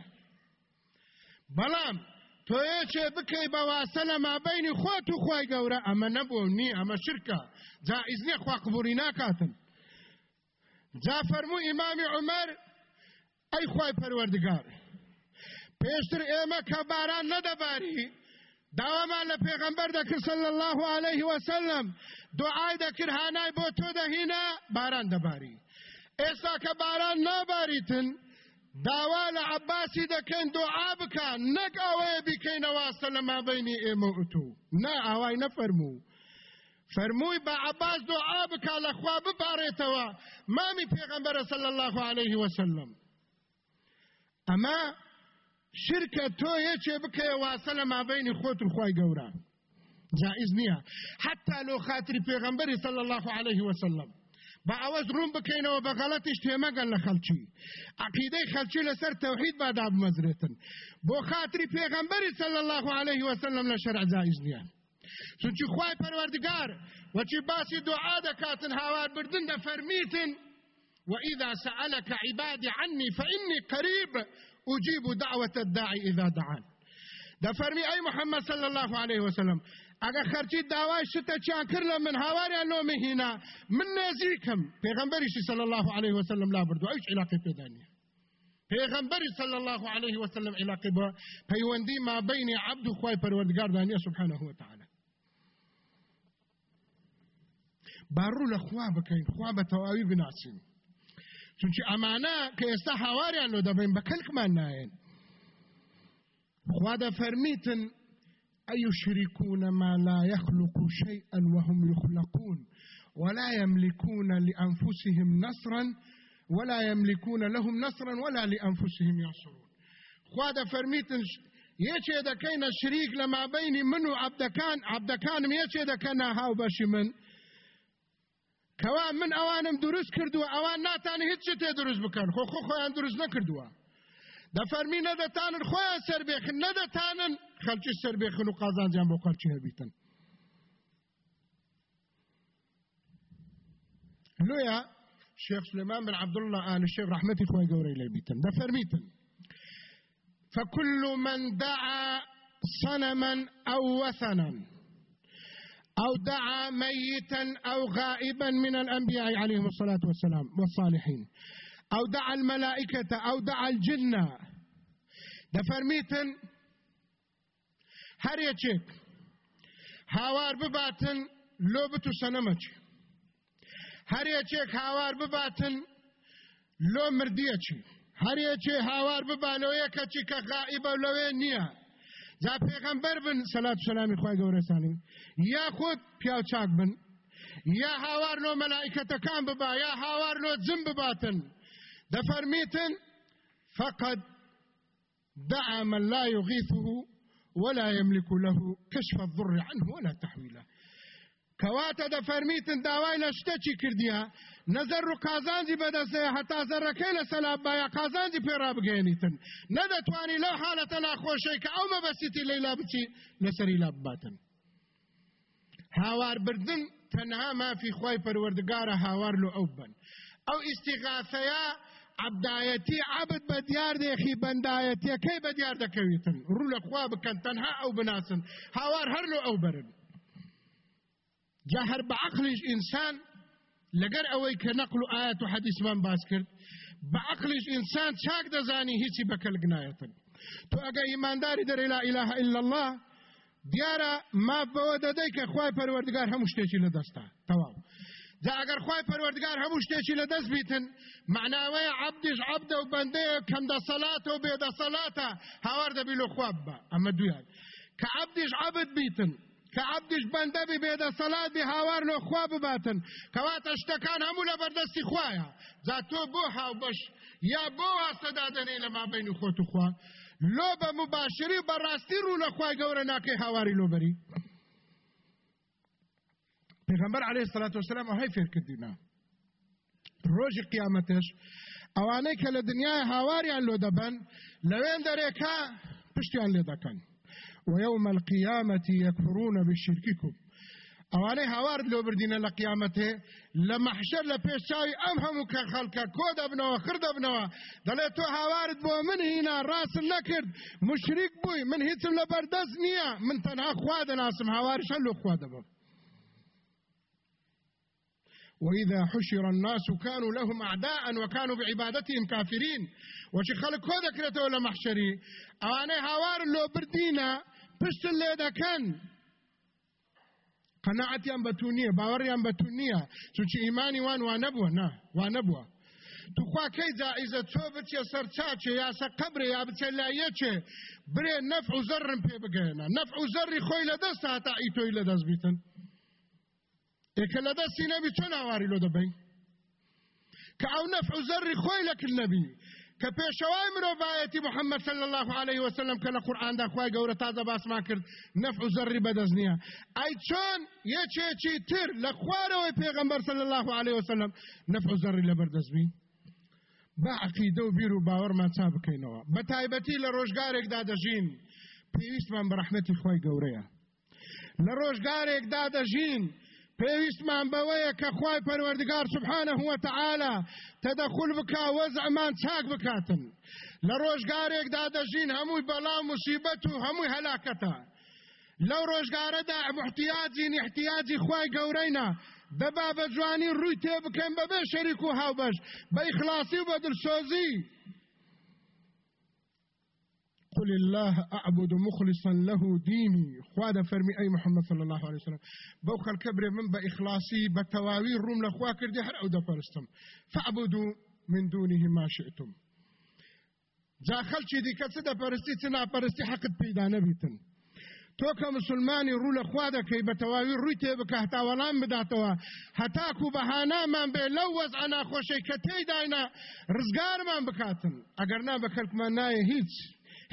بەڵام تۆ یەکێ بکەی بەواسە لە مابینی خۆت و خۆی گەورە ئەمە نەبوو نی ئەمە شرکە جائز نییە خوا قبوری ناکاتن. جا فەرموو ئیمامی عمەر ئەی خوای پەروەردگار پێشتر ئێمە کە باران نەدەباری داوامان لە پێغەمبەر دەکرد صلی الله عليه وسلم. دوعای دەکرد هانای بۆ تۆ دەهینە باران دەباری ئێستا کە باران ناباریتن داوا لە عباسی دەکەین دوعا بکەن نەک ئەوەیە بیکەینە واستە لە مابینی ئێمە ئو تو نا ئاوای نەفەرموو فەرمووی بە عباس دوعا بکە لە خوا بپارێتەوە مامی پێغەمبەرە صلی الله عليه وسلم. ئەمە شرکە تۆ یەکێ بکەیە واسە لە مابینی خۆت و گەورە. جائز نییە. حتا لۆ خاتری پێغەمبەری صلی الله عليه وسلم. با ئەوەش ڕوون بکەینەوە بە غەڵەتیش تێمەگەن لە خەلکی عقیدەی خەلکی لەسەر تەوحید بادا بمەزرێتن. بۆ خاتری پێغەمبەری صلی الله عليه وسلم لە شەرع جائز نییە. چونکی خوای پەروەردگار وەچی باسی دوعا دەکاتن هاوار بردن دەفەرمیتن وإذا سألك عبادي عني فإني قريب أجيب دعوة الداعي إذا دعان. دفرمي أي محمد صلى الله عليه وسلم ئەگە خەرچی داوای شتە چیان کرد لە من هاواریان نۆ مهینا من نێزیکم پێغمبەریشی صلی الله عليه وسلم لا بردو ئەوش علاقی پێدانیە پێغمبەری صلی الله عليه وسلم علاقی بە پەیوەندی ما بینی عبد و خوای پەروەردگار دانیە سبحانه وتعالى. باڕوو لە خوا بکەین خوا بە تەواوی بناسین. چونکی ئەمانە کە ئێستا هاواریان لۆ دەبین بە کەلکمان نایەن خوا دەفەرمیتن أيشركون ما لا يخلق شيئا وهم يخلقون ولا يملكون لأنفسهم نصرا ولا يملكون لهم نصرا ولا لأنفسهم ينصرون خواد فرميتن يچه دكين الشريك لما بين منو عبدكان عبدكان يچه دكنا هاو باشي من. كوا من اوانم دروس كردو اوان ناتان هیچ شته دروس بکن خو خو خو دروس نکردوه دەفەرمی نەدەتانن خۆیان سربێخن نەدەتانن خەلکی سربێخن و قازانجیان بۆ قەرچی هەبیتن. لويا شيخ سليمان بن عبد الله آل الشيخ رحمتي خوي قوري لبيتن دفرميتن فكل من دعا صنما أو وثنا. أو دعا ميتا أو غائبا من الأنبياء عليهم الصلاة والسلام والصالحين. أو دعا الملائكة أو دعا الجنة دەفەرمیتن هەر یەکێک هاوار بباتن لۆ بت و سەنەمەچی هەر یەکێک هاوار بباتن لۆ مردیەچی هەر یەکێ هاوار کەچی کە غائبە لەوێ نییە جا پێغەمبەر بن سەلات سەلامی خوای گەورەسانی یاخود پیاو چاک بن یا هاوارنۆ مەلائکەتەکان ببا یا هاوارنۆ جم بباتن. دەفەرمیتن فقد دعا من لا يغيثه ولا يملك له كشف الضر عنه ولا تحويله کەواتە دەفەرمیتن داوای لە شتێکی کردیە. نەزەر و قازانجی بەدەستەیە هەتا زەرەکەی لە سەلاب باە قازانجی پێرا بگەێنیتن. نەدەتوانی لەو حالەتە ناخۆشەی کە ئەو مەبەسیتی لەیلا بچی لەسەری لا بباتن. هاواربردن تەنها مافی خی پەروەردگارە هاوار لە ئەو بن. ئەو ئیسیغافەیە عبدایەتی عبد بە دیار دێخی بەندایەتیەکەی بە دیار دەکەویتن. ڕوو لە خوا بکەن تەنها ئەو بناسن. هاوار هەر لە ئەو برن جا هەر بە عقلیش ئینسان لەگەر ئەوەی کە نەقل و ئاەت و حەدیسمان باس کرد بە عقلیش ئینسان چاک دەزانی هیچی بەکەلگنایەتن تو ئەگە ئیمانداری دەرێ لا إله إلا الله دیارە ما بەوە دەدەی کە خوای پەروەردگار هەموو شتێکی لە دەستا جا ئەگەر خوای پەروەردگار هەموو شتێکی لە دەست بیتن معناوەیە عبدیش عبدە و بەندەیە کەم دەسەڵاتە و بێدەسەڵاتە هاوار دەبی لە خوا ببە ئەمە دویان کە عبدیش عبد بیتن کە عبدش بەندە بی بێدە سەلات بی هاوار لۆ خوا بباتن کەواتە شتەکان هەموو لە بەردەستی خوایە. جا تۆ بۆ هاو بەش یا بۆ هەستەدا دەنێ لە مابینی خۆت و خوا. لۆ بە مباشری بەڕاستی ڕوو لە خوای گەورە ناکەی هاواری لۆبەری. پێغەمبەر عەلەیهی الصلاة والسلام ئەوهەی فێر کردینا. ڕۆژی قیامەتش ئەوانەی کە لە دنیای هاواریان لۆ دەبەن لەوێن دەرێکا پشتیان لێ دەکەن. ويوم القيامة يكفرون بشرككم. اوانه هاوارد لو بردینە لە قیامەتێ لە مەحشەر لە پێشچاوی ئەم هەموو کە خەڵکە کۆ دەبنەوە خر دەبنەوە دەڵێت تۆ هاوارد بۆ من هینا ڕاستن نەکرد مشریک بووی من هیچم لە بەردەست نییە من تەنها خوا دەناسم هاواریش هەر لۆ خوا دەبم وإذا حشر الناس كانوا لهم أعداء وكانوا بعبادتهم كافرين. وشي خلق كودك لتولى محشري أواني هاوار لو بردينا پشتن لێ دەکەن قەنەعەتیان بەتون نییە باوەڕیان بەتون نییە چونچی ئیمانی وان وا نەبووە نا وا نەبووە توخوا کەی جائزە چۆ بچێ سەر چاچێ یاسە قبرێ یا بچێ لایەکێ برێ نەف و زەرم پێ بگەێنە نەف و زەری خۆی لە دەست هاتا ئیتۆی لە دەست بیتن ئێکە لە دەستی نەبی چۆن ئاواری لۆ دەبین کە ئەو نەف و زەری خۆی لەکرد نەبی کە پێشەوای مرۆڤایەتی محەممەد صلی الله عليه وسلم کە لە قورآاندا خخوای گەورە تازە باسمان کرد نەف و زەڕی بەدەست نییە. ئەی چۆن؟ یەکێکی تر لە خوارەوەی پێغەمبەر صلی الله عليه وسلم نەف و زەڕی لە بەردەستبین با عقیدە و بیر و باوەڕمان چا بکەینەوە؟ بە تایبەتی لە ڕۆژگارێکدا دەژین. پێویستمان بە ڕەحمەتی خۆی گەورەیە. لە ڕۆژگارێکدا دەژین. پێویستمان بەوەیە کە خوای پەروەردگار سبحانه وتعالى تدخل بکا وەزعمان چاک بکاتن. لە ڕۆژگارێکدا دەژین هەمووی بەڵام مصیبەت و هەمووی هەلاکەتە. لەو ڕۆژگارەدا محتیاجی احتیاجی خوای گەورەینا دەبا بە جوانی ڕووی تێ بکەن بەبێ شەریک و هاوبەش. بە ئیخلاسی و بە دڵسۆزی قل الله أعبد مخلصا له ديني. خواد فرمي أي محمد صلى الله عليه وسلم. بوخ الكبر من بإخلاصي بتواوي الروم لخوا كردي هر أو دفرستم فأعبدوا من دونه ما شئتم. جا خلچی دی کسی دا پرستی چنا پرستی حقت پیدا نبیتن تۆ کە مسلمانی ڕوو لە خوا دەکەی بە تەواوی ڕووی تێ بکە هەتاوەڵام بداتەوە هەتاکو بەهانامان بێ لەو وەزع ناخۆشەی کە تێداینا ڕزگارمان بکاتن. ئەگەر نا بە کەلکمان نایە هیچ.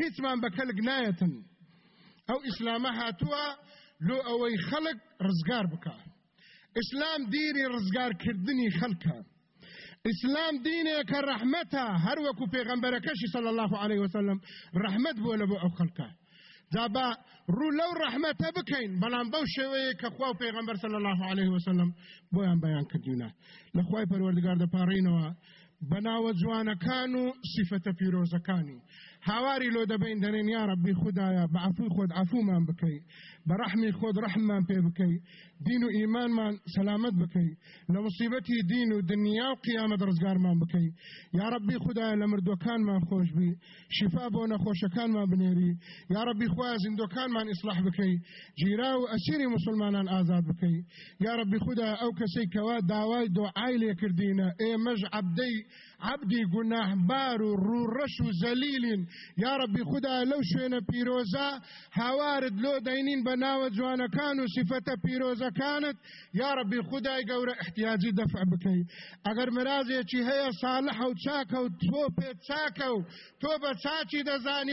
هیچمان بە کەلک نایەتن. ئەو ئیسلامە هاتووە لۆ ئەوەی خەڵک ڕزگار بکە. ئیسلام دیری ڕزگارکردنی خەڵکە ئیسلام دینێکە ڕەحمەتە هەروەکو پێغەمبەرەکەشی صلی الله عليه وسلم ڕەحمەت بووە لە بۆ ئەو خەڵکە جابا ڕوو لەو ڕەحمەتە بکەین بەڵام بەو شێوەیە کە خوا و پێغەمبەر صلی الله عليه وسلم بۆیان بەیان کردیونە. لە خوای پەروەردگار دەپاڕینەوە بەناوە جوانەکان و سیفەتە هاواری لۆ دەبین دەنێن یا ڕبی خدایە بە عفوی خۆت عفومان بکەی بە ڕەحمی خۆت ڕەحممان پێ بکەی دین و ئیمانمان سەلامت بکەی لە مصیبەتی دین و دنیا و قیامەت ڕزگارمان بکەی یا ڕبی خدایە لە مردوەکانمان خۆش بی شفا بۆ نەخۆشەکانمان بنێری یا ڕبی خوا زیندۆکانمان ئیسلاح بکەی جیرا و ئەسیری مسلمانان ئازاد بکەی یا ڕبی خدا ئەو کەسەی کەوا داوای دۆعای کردینە. ئێمەش عەبدەی عبدی گوناهبار و ڕوڕەش و زەلیلین یا ڕبی خدا لەو شوێنە پیرۆزە هاوارت لۆ دەینین بە ناوە جوانەکان و سیفەتە پیرۆزەکانت یا ڕبی خدای گەورە احتیاجی دەفع بکەی ئەگەر مرازێکی هەیە ساڵح و چاکە و تۆ پێ چاکە و تۆ بە چاچی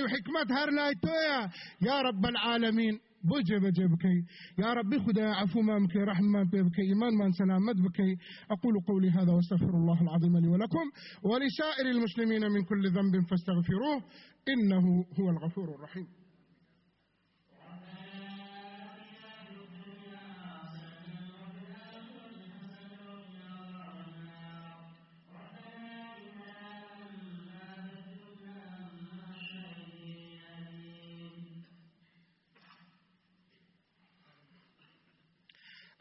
و حکمت هەر لای تۆیە یا رب العالمین بۆ جێبەجێ بکەی يا ربي خدا عفومان بكي رحممان پێ بکەی ئیمانمان سلامت بكي. أقول قولي هذا واستغفر الله العظيم لي ولكم ولسائر المسلمين من كل ذنب فاستغفروه إنه هو الغفور الرحيم.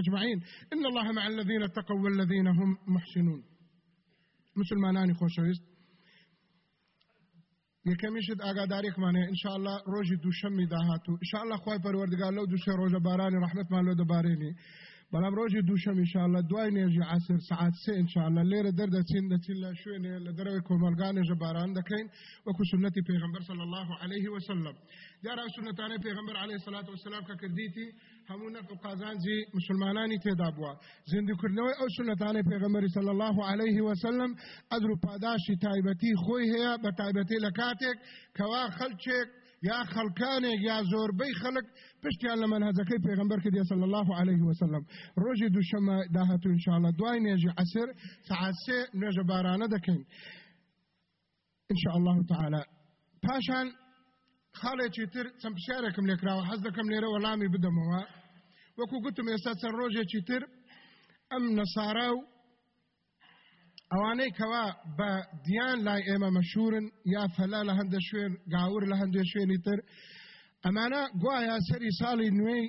أجمعين. إن الله مع الذين اتقوا والذين هم محسنون. مسلمانانی خۆشەویست یەکەمیشت ئاگادارێکمانێ انشاءله ڕۆژی دووشەمی داهاتوو انشاءله خی پەروەردگار لەو دووسێ ڕۆژە بارانی ڕحمەتمان لۆ دەبارێنی بەڵام ڕۆژی دووشەم انشاءله دوای نێژی عسر سعات سێ انشاءله لێرە دەردەچین دەچین لە شوێنێ لە دەرەوەی کۆمەلگان نێژە باران دەکەین وەکو سنەتی پێغمبەر صلی الله عليه وسلم. دیارە سنەتانەی پێغمبەر عليه الصلاة والسلام کە کردیتی هەموو نەف و قازانجی مسلمانانی تێدا بووە زیندوکردنەوەی ئەو سنەتانەی پێغەمەری صلی الله عليه وسلم ئەدر و پاداشی تایبەتی خۆی هەیە بە تایبەتی لە کاتێک کەوا خەلچێک یا خەڵکانێک یا زۆربەی خەڵک پشتیان لە منهجەکەی پێغمبەر کردی الله عليه وسلم ڕۆژی دووشەمە داهاتوو انشاءالله دوای نێژی عسر سعات سێ نوێژە بارانە دەکەین ان شاء الله تعالى پاشان خاڵێکی تر چەند پرسیارێکم لێکراوە حەز دەکەم لێرە وەڵامی بدەمەوە وەکو گوتم ئێستا چەند ڕۆژێکی تر ئەم نەسارا و ئەوانەی کەوا بە دییان لای ئێمە مەشورن یا فەلا لە هەندە شوێن گاور لە هەندێک شوێنی تر ئەمانە گوایە سەری ساڵی نوێی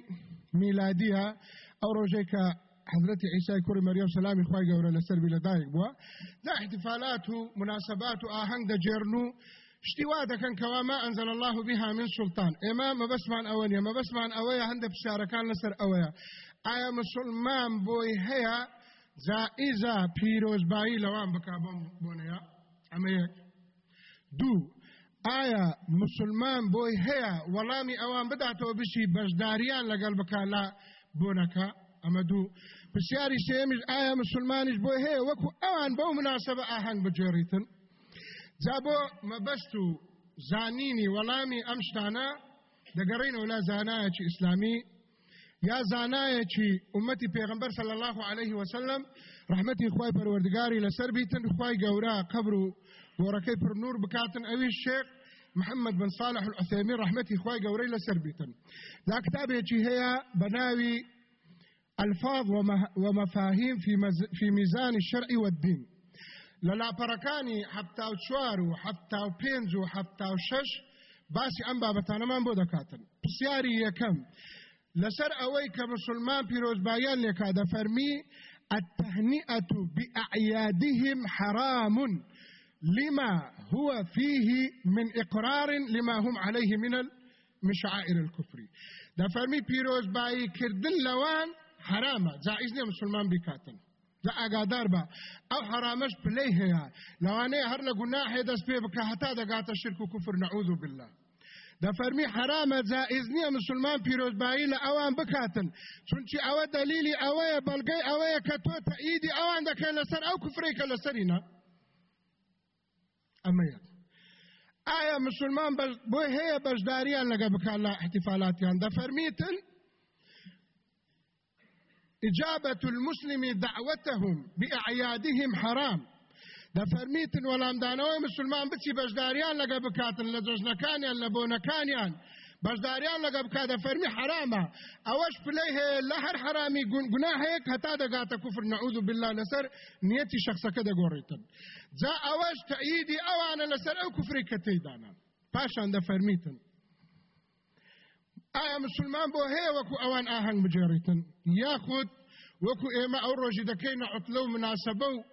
میلادیە ئەو ڕۆژێک کە حضرت عیسای کوڕی مەریەم سلامی خی گەورە لەسەر لەدایک بووە دا احتفالات و مناسبات و ئاهەنگ شتی وا دەکەن کەوا ما ئەنزل الله بها من سلطان. ئێمە مەبەسمان ئەوە نیە مەبەسمان ئەوەیە هەندە پرسیارەکان لەسەر ئەوەیە ئایا مسلمان بۆی هەیە جائزە پیرۆزبایی لەوان بکا بۆم بۆنەیە ئەمە یەک دوو ئایا مسلمان بۆی هەیە وەڵامی ئەوان بداتەوە بشی بەشداریان لەگەڵ بکا لە بۆنەکە ئەمە دوو پرسیاری سێمیش ئایا مسلمانیش بۆی هەیە وەکو ئەوان بەو مناسبە ئاهەنگ بجێڕیتن جا بۆ مەبەست و زانینی وەڵامی ئەم شتانە دەگەڕینەوە لە زانایەکی ئیسلامی یا زانایەکی ئومەتی پێغمبەر صلی الله عليه وسلم رحمەتی خوای پەروەردگاری لەسەر بیتن خوای گەورە قبر و گۆڕەکەی پر نور بکاتن ئەوی شێخ محمد بن صالح العثيمين رحمتي خوای گەورەی لەسەر بیتن دا کتابێکی هەیە بەناوی ألفاظ ومفاهيم في, في ميزان الشرع والدين. لە لاپەڕەکانی حفتا و چوار و حفتا و پێنج و حفتا و شەش باسی ئەم بابەتانەمان بۆ دەکاتن پرسیاری یەکەم لەسەر ئەوەی کە مسلمان پیرۆزبایان لێکا دەفەرمی التهنئة بأعيادهم حرام. لما هو فيه من إقرار لما هم عليه من من شعائر الكفر دفرمي بيروز باي كردن لوان حرامة. جائز مسلمان بكاتن. لا ئاگادار بە ئەو حرامەش پلەی هەیە لەوانەیە هەر لە گوناحێ دەست پێ بکە هەتا دەگاتە شرک و کوفر نەعوذ بالله دەفەرمی حرامە جائز نییە مسلمان پیرۆزبایی لە ئەوان بکاتن. چونچی ئەوە دلیلی ئەوەیە بەڵگەی ئەوەیە کە تۆ تەئیدی ئەوان دەکەن لەسەر ئەو کوفرەی کە لەسەرینە ئەمەیە ئایا مسلمان بۆی هەیە بەشداریان لەگە بکات لە احتیفالاتیان دەفەرمیتن إجابة المسلم دعوتهم بأعيادهم حرام. دەفەرمیتن وەڵامدانەوەی مسلمان بچی بەشداریان لەگە بکاتن لە جۆژنەکانیان لە بۆنەکانیان بەشداریان لەگە بکە دەفەرمی حرامە ئەوەش پلەی هەیە لە هەر حرامی گوناهەیەک هەتا دەگاتە کوفر نعوذ بالله لەسەر نیەتی شخصەکە دەگۆڕیتن جا ئەوەش تەعیدی ئەوانە لەسەر ئەو کوفری کە تێدانان پاشان دەفەرمیتن ئایا مسلمان بۆ هەیە وەکو ئەوان ئاهەنگ بجێڕیتن؟ یاخود وەکو ئێمە ئەو ڕۆژی دەکەینە عوتلە و مناسبە و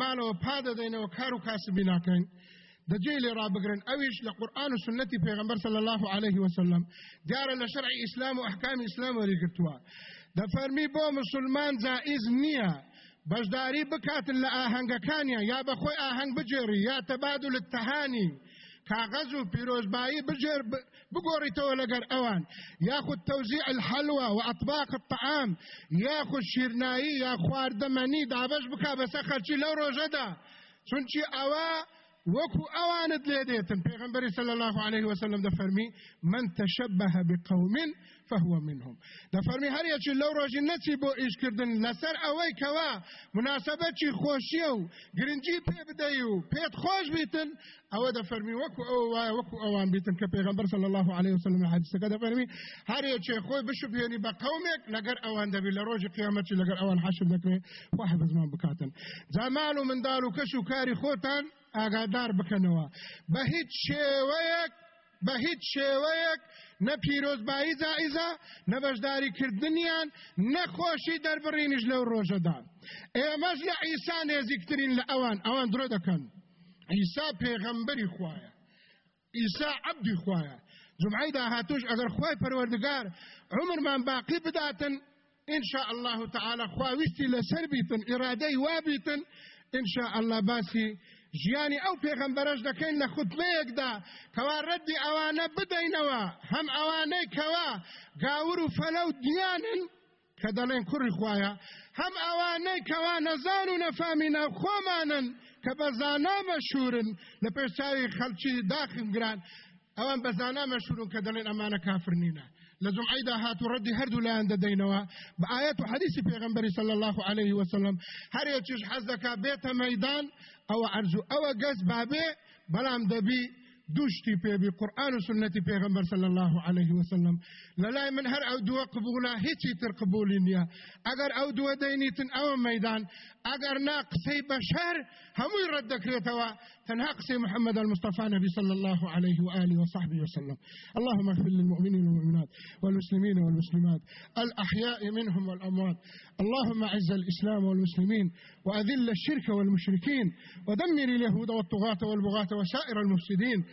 ماڵەوە پادەدەینەوە کار و کاسبی ناکەین. دەجێ لێ ڕابگرن. ئەویش لە قورآن و پێغمبەر صلی الله عليه وسلم. دیارە لە شرعی ئیسلام و ئەحکام ئیسلام وەریگرتووە دەفەرمی بۆ مسلمان جائز نییە. بەشداری بکاتن لە ئاهەنگەکانیان یا بەخۆی ئاهەنگ بجێڕی یا تەبادل التهانی کاغەز و پیرۆزبایی بژێر بگۆڕیتەوە لەگەر ئەوان. یاخود تەوزیع الحلوى وأطباق الطعام یاخود شیرنایی یا خواردەمەنی دابش بکا بەسە خەرچی لەو ڕۆژەدا. چونچی ئەوە وكو اوانت ليديتن پیغمبر صلى الله عليه وسلم دفرمي من تشبه بقوم فهو منهم. دفرمي هر يچ لو روج نتي بو إيش كردن لسر اوي كوا مناسبه چي خوشيو گرنجي پي بديو پيت خوش بيتن أو دفرمي وكو أو وكو اوان بيتن كپیغمبر صلى الله عليه وسلم حديث كده دفرمي هر يچ خوي بشبهني بقومك لگر اوان دبي لروج قيامت لگر اوان حشر ذكر واحد زمان بكاتن زمان من دارو كشو كاري خوتان ئاگادار بکەنەوە. بە هیچ بە هیچ شێوەیەک نە پیرۆزبایی جائزە نەبەشداریکردنیان نەخۆشی دەربڕینیش لەو ڕۆژەدا ئێمەش لە ئیسا نێزیکترین لە ئەوان ئەوان درۆ دەکەن. ئیسا پێغەمبەری خوایە. ئیسا عەبدی خوایە. جمعی داهاتوش ئەگەر خوای پەروەردگار عمرمان باقی بداتن إن شاء الله تعالى خواويستي لسر بيتن إرادي وابيتن إن شاء الله باسي ژیانی ئەو پێغەمبەرش دەکەین لە خوتبەیەکدا کەوا ڕەدی ئەوانە بدەینەوە. هەم ئەوانەی کەوا گاور و فەلە و دیانن کە دەڵێن کوڕی خوایە. هەم ئەوانەی کەوا نەزان و نەفامینە خۆمانن کە بەزانا مەشورن لە پێشچاوی خەلکی داخم گران. ئەوان بەزانا مەشورن کە دەڵێن ئەمانە کافر نینە. لزم عيدا هاتو ردي هردو لأن ددينوا بآيات حديث پیغمبر صلى الله عليه وسلم. هر يچش حزك بيت ميدان أو عرزو أو قز بابي بلام دبي دوشتي پێ بی قورآن و سنەتی پێغمبەر صلی الله عليه وسلم. لەلای من هەر ئەو دووە قبولا هیچی تر قبولی نییە ئەگەر ئەو دووە دەینیتن ئەوە مەدان ئەگەر نا قسەی بەشەر هەمووی ڕەت دەکرێتەوە تنها قسەی محمد المصطفى نبي صلى الله عليه وآله وصحبه وسلم. اللهم اغفر للمؤمنين والمؤمنات والمسلمين والمسلمات الأحياء منهم والأموات. اللهم أعز الإسلام والمسلمين وأذل الشرك والمشركين ودمر اليهود والطغاة والبغاة وسائر المفسدين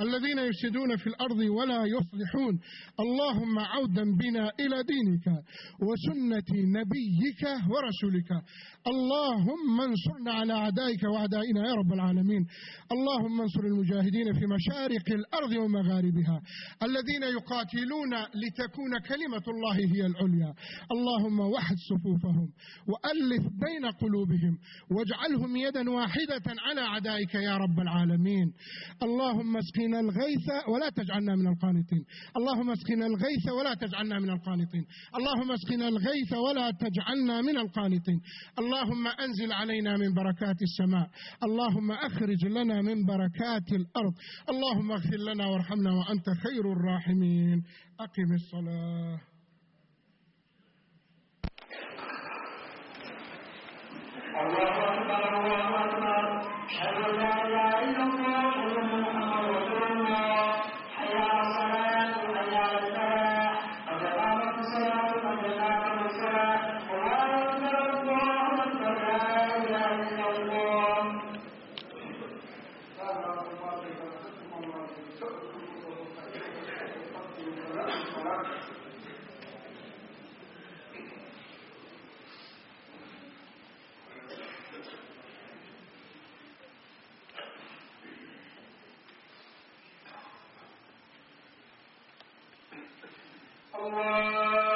الذين يفسدون في الأرض ولا يصلحون. اللهم عودا بنا إلى دينك وسنة نبيك ورسولك. اللهم انصرنا على أعدائك وأعدائنا يا رب العالمين. اللهم انصر المجاهدين في مشارق الأرض ومغاربها. الذين يقاتلون لتكون كلمة الله هي العليا. اللهم وحد صفوفهم وألف بين قلوبهم واجعلهم يدا واحدة على أعدائك يا رب العالمين. اللهم اسقنا الغيث ولا تجعلنا من القانطين. اللهم اسقنا الغيث ولا تجعلنا من القانطين. اللهم اسقنا الغيث ولا تجعلنا من القانطين. اللهم أنزل علينا من بركات السماء. اللهم أخرج لنا من بركات الأرض. اللهم اغفر لنا وارحمنا وأنت خير الراحمين. أقم الصلاة. الله أكبر الله أكبر. أشهد أن لا إله إلا الله. Allah.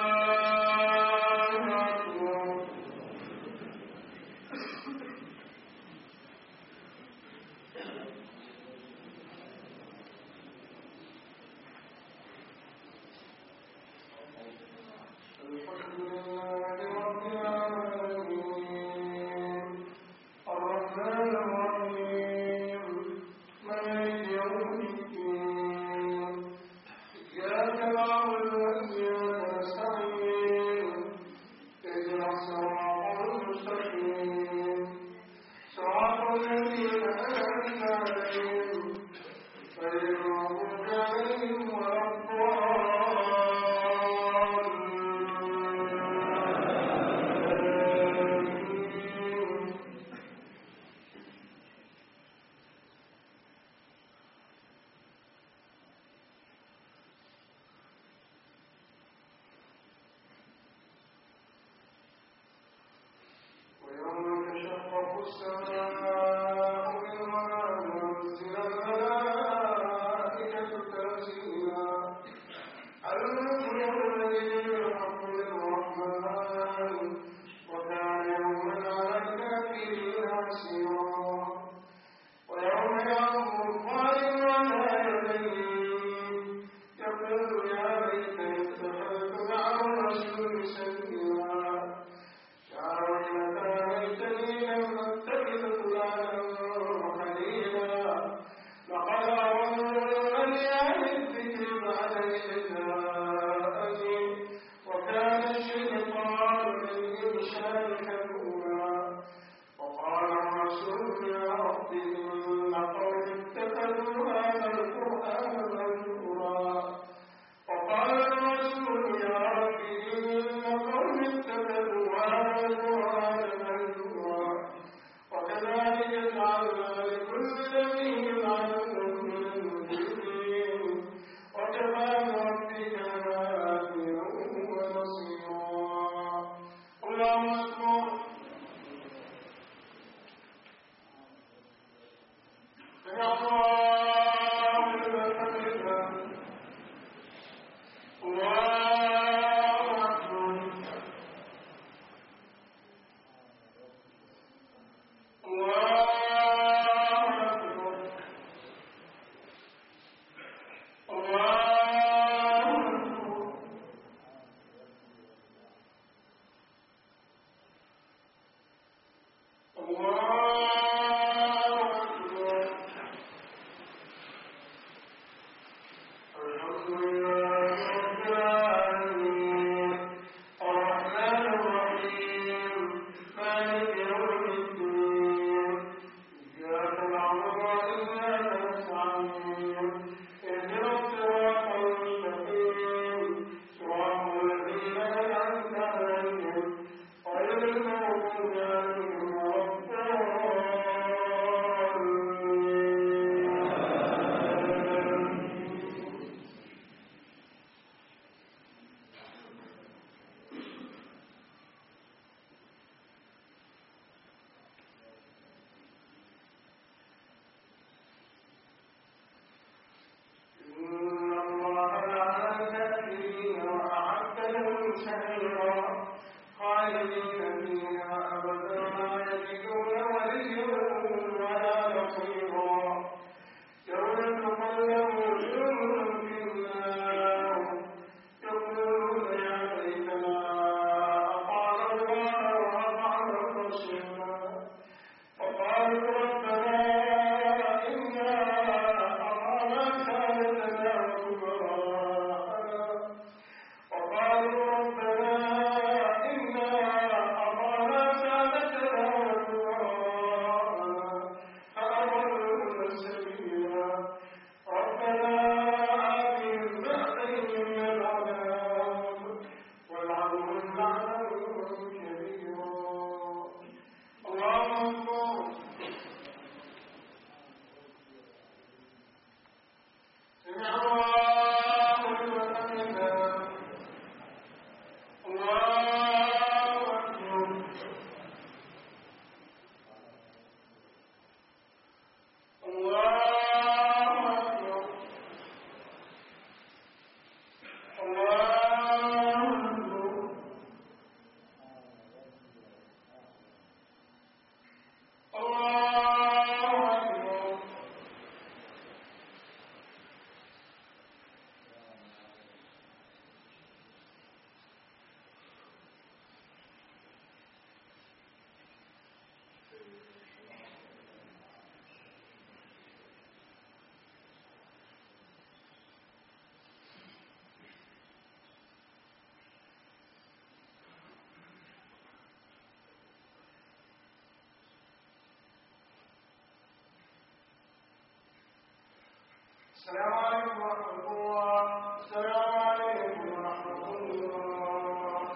السلام عليكم ورحمة الله السلام عليكم ورحمة الله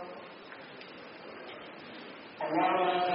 اللهم